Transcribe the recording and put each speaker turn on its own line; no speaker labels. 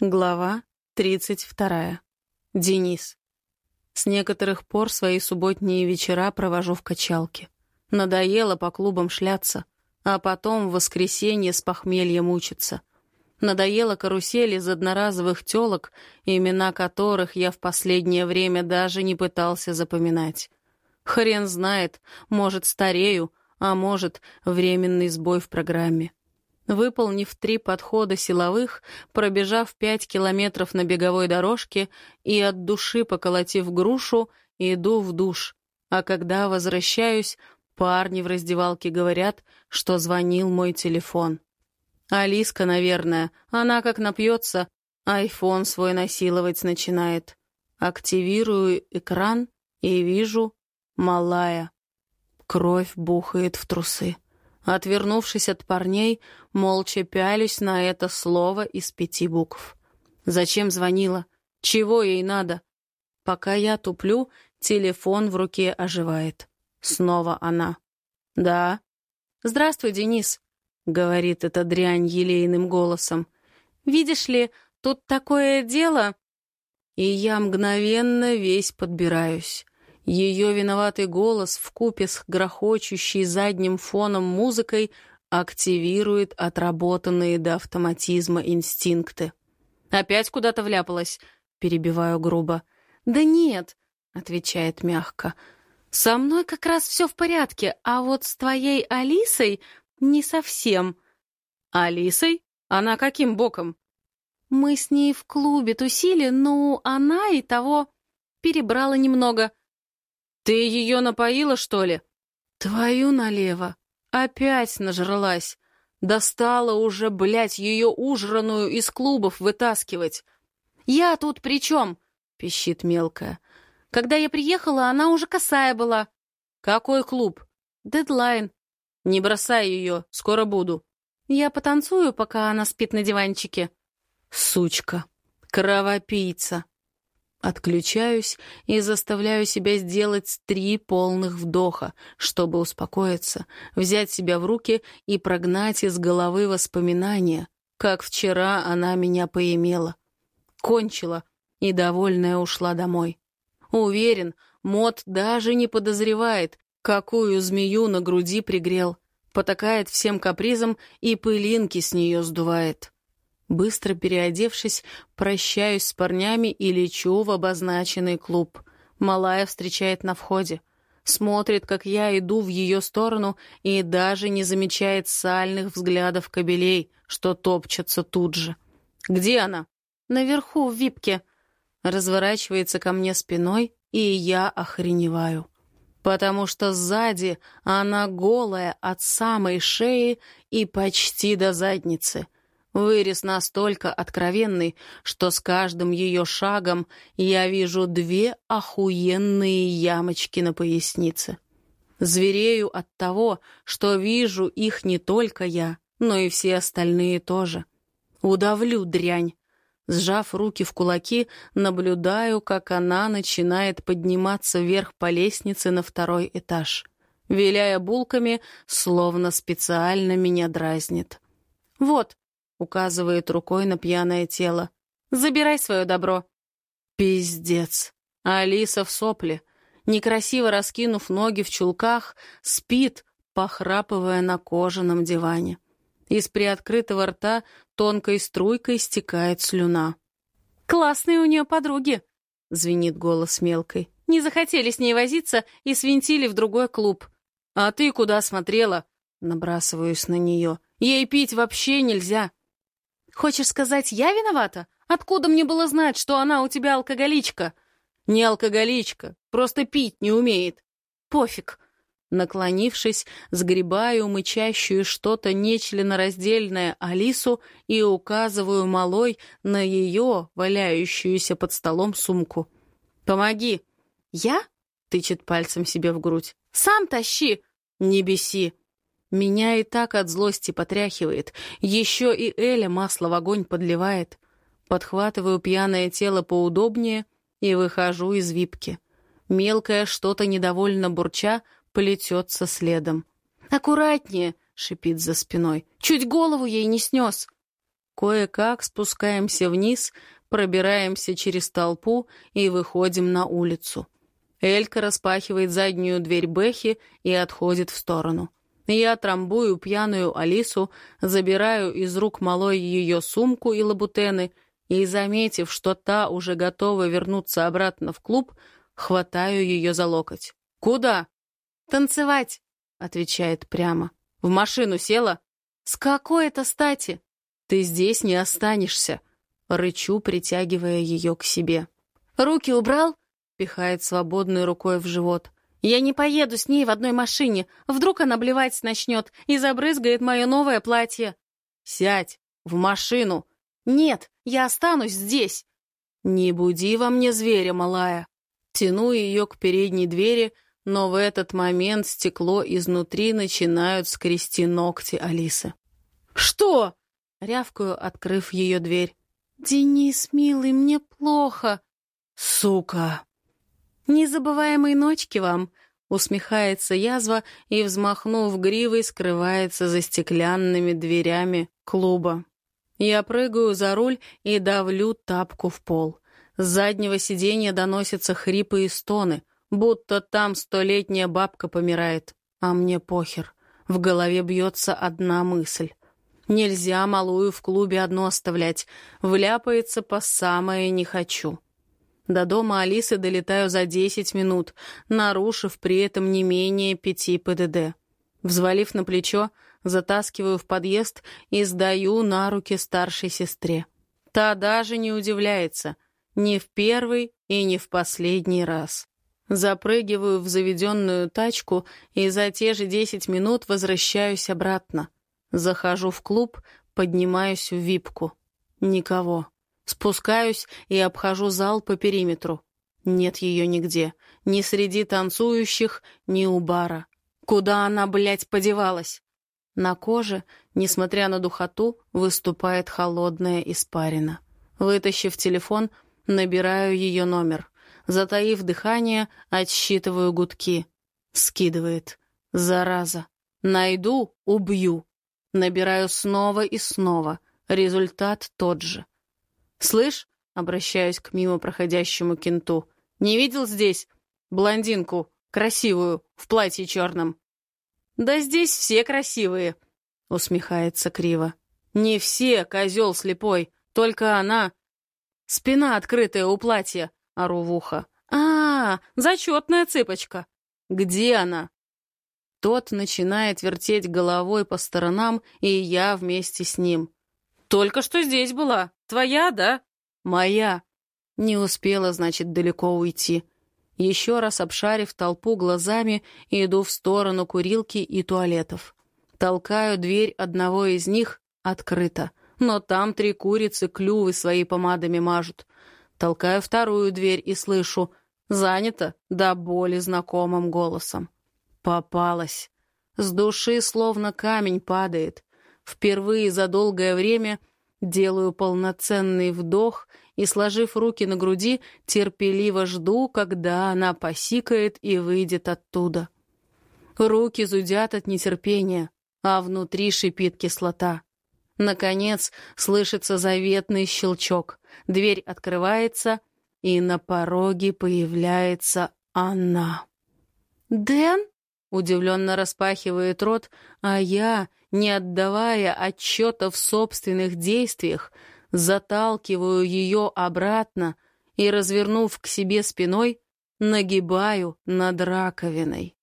Глава 32. Денис. С некоторых пор свои субботние вечера провожу в качалке. Надоело по клубам шляться, а потом в воскресенье с похмелья мучиться. Надоело карусель из одноразовых тёлок, имена которых я в последнее время даже не пытался запоминать. Хрен знает, может, старею, а может, временный сбой в программе. Выполнив три подхода силовых, пробежав пять километров на беговой дорожке и от души поколотив грушу, иду в душ. А когда возвращаюсь, парни в раздевалке говорят, что звонил мой телефон. Алиска, наверное, она как напьется, айфон свой насиловать начинает. Активирую экран и вижу малая. Кровь бухает в трусы. Отвернувшись от парней, молча пялюсь на это слово из пяти букв. Зачем звонила? Чего ей надо? Пока я туплю, телефон в руке оживает. Снова она. «Да». «Здравствуй, Денис», — говорит эта дрянь елейным голосом. «Видишь ли, тут такое дело...» И я мгновенно весь подбираюсь. Ее виноватый голос в купе с грохочущей задним фоном музыкой активирует отработанные до автоматизма инстинкты. «Опять куда-то вляпалась?» — перебиваю грубо. «Да нет», — отвечает мягко. «Со мной как раз все в порядке, а вот с твоей Алисой не совсем». «Алисой? Она каким боком?» «Мы с ней в клубе тусили, но она и того перебрала немного». «Ты ее напоила, что ли?» «Твою налево! Опять нажралась! Достала уже, блядь, ее ужраную из клубов вытаскивать!» «Я тут при чем?» — пищит мелкая. «Когда я приехала, она уже косая была». «Какой клуб?» «Дедлайн». «Не бросай ее, скоро буду». «Я потанцую, пока она спит на диванчике». «Сучка! Кровопийца!» Отключаюсь и заставляю себя сделать три полных вдоха, чтобы успокоиться, взять себя в руки и прогнать из головы воспоминания, как вчера она меня поимела. Кончила и, довольная, ушла домой. Уверен, Мот даже не подозревает, какую змею на груди пригрел, потакает всем капризом и пылинки с нее сдувает. Быстро переодевшись, прощаюсь с парнями и лечу в обозначенный клуб. Малая встречает на входе. Смотрит, как я иду в ее сторону, и даже не замечает сальных взглядов кобелей, что топчатся тут же. «Где она?» «Наверху, в випке». Разворачивается ко мне спиной, и я охреневаю. Потому что сзади она голая от самой шеи и почти до задницы — Вырез настолько откровенный, что с каждым ее шагом я вижу две охуенные ямочки на пояснице. Зверею от того, что вижу их не только я, но и все остальные тоже. Удавлю дрянь. Сжав руки в кулаки, наблюдаю, как она начинает подниматься вверх по лестнице на второй этаж. Виляя булками, словно специально меня дразнит. «Вот, указывает рукой на пьяное тело. «Забирай свое добро». Пиздец. Алиса в сопле, некрасиво раскинув ноги в чулках, спит, похрапывая на кожаном диване. Из приоткрытого рта тонкой струйкой стекает слюна. «Классные у нее подруги!» — звенит голос мелкой. «Не захотели с ней возиться и свинтили в другой клуб». «А ты куда смотрела?» — набрасываюсь на нее. «Ей пить вообще нельзя!» Хочешь сказать, я виновата? Откуда мне было знать, что она у тебя алкоголичка? Не алкоголичка, просто пить не умеет. Пофиг. Наклонившись, сгребаю мычащую что-то нечленораздельное Алису и указываю малой на ее, валяющуюся под столом, сумку. «Помоги!» «Я?» — тычет пальцем себе в грудь. «Сам тащи!» «Не беси!» Меня и так от злости потряхивает. Еще и Эля масло в огонь подливает. Подхватываю пьяное тело поудобнее и выхожу из випки. Мелкое что-то недовольно бурча плетется следом. «Аккуратнее!» — шипит за спиной. «Чуть голову ей не снес!» Кое-как спускаемся вниз, пробираемся через толпу и выходим на улицу. Элька распахивает заднюю дверь Бэхи и отходит в сторону. Я трамбую пьяную Алису, забираю из рук малой ее сумку и лабутены и, заметив, что та уже готова вернуться обратно в клуб, хватаю ее за локоть. «Куда?» «Танцевать», — отвечает прямо. «В машину села?» «С какой это стати?» «Ты здесь не останешься», — рычу, притягивая ее к себе. «Руки убрал?» — пихает свободной рукой в живот. «Я не поеду с ней в одной машине. Вдруг она блевать начнет и забрызгает мое новое платье». «Сядь в машину». «Нет, я останусь здесь». «Не буди во мне зверя, малая». Тяну ее к передней двери, но в этот момент стекло изнутри начинают скрести ногти Алисы. «Что?» — рявкаю, открыв ее дверь. «Денис, милый, мне плохо». «Сука!» «Незабываемой ночки вам!» — усмехается язва и, взмахнув гривой, скрывается за стеклянными дверями клуба. Я прыгаю за руль и давлю тапку в пол. С заднего сиденья доносятся хрипы и стоны, будто там столетняя бабка помирает. А мне похер. В голове бьется одна мысль. Нельзя малую в клубе одну оставлять. Вляпается по самое не хочу. До дома Алисы долетаю за 10 минут, нарушив при этом не менее пяти ПДД. Взвалив на плечо, затаскиваю в подъезд и сдаю на руки старшей сестре. Та даже не удивляется. Ни в первый и не в последний раз. Запрыгиваю в заведенную тачку и за те же 10 минут возвращаюсь обратно. Захожу в клуб, поднимаюсь в випку. Никого. Спускаюсь и обхожу зал по периметру. Нет ее нигде. Ни среди танцующих, ни у бара. Куда она, блядь, подевалась? На коже, несмотря на духоту, выступает холодная испарина. Вытащив телефон, набираю ее номер. Затаив дыхание, отсчитываю гудки. Скидывает. Зараза. Найду — убью. Набираю снова и снова. Результат тот же. «Слышь?» — обращаюсь к мимо проходящему кенту. «Не видел здесь блондинку, красивую, в платье черном?» «Да здесь все красивые», — усмехается криво. «Не все, козел слепой, только она. Спина открытая у платья», — ору в ухо. «А, зачетная цыпочка. Где она?» Тот начинает вертеть головой по сторонам, и я вместе с ним. «Только что здесь была. Твоя, да?» «Моя». Не успела, значит, далеко уйти. Еще раз обшарив толпу глазами, иду в сторону курилки и туалетов. Толкаю дверь одного из них, открыто. Но там три курицы клювы свои помадами мажут. Толкаю вторую дверь и слышу «Занято?» до боли знакомым голосом. Попалась. С души словно камень падает. Впервые за долгое время делаю полноценный вдох и, сложив руки на груди, терпеливо жду, когда она посикает и выйдет оттуда. Руки зудят от нетерпения, а внутри шипит кислота. Наконец слышится заветный щелчок. Дверь открывается, и на пороге появляется она. «Дэн?» — удивленно распахивает рот, а я, не отдавая отчета в собственных действиях, заталкиваю ее обратно и, развернув к себе спиной, нагибаю над раковиной.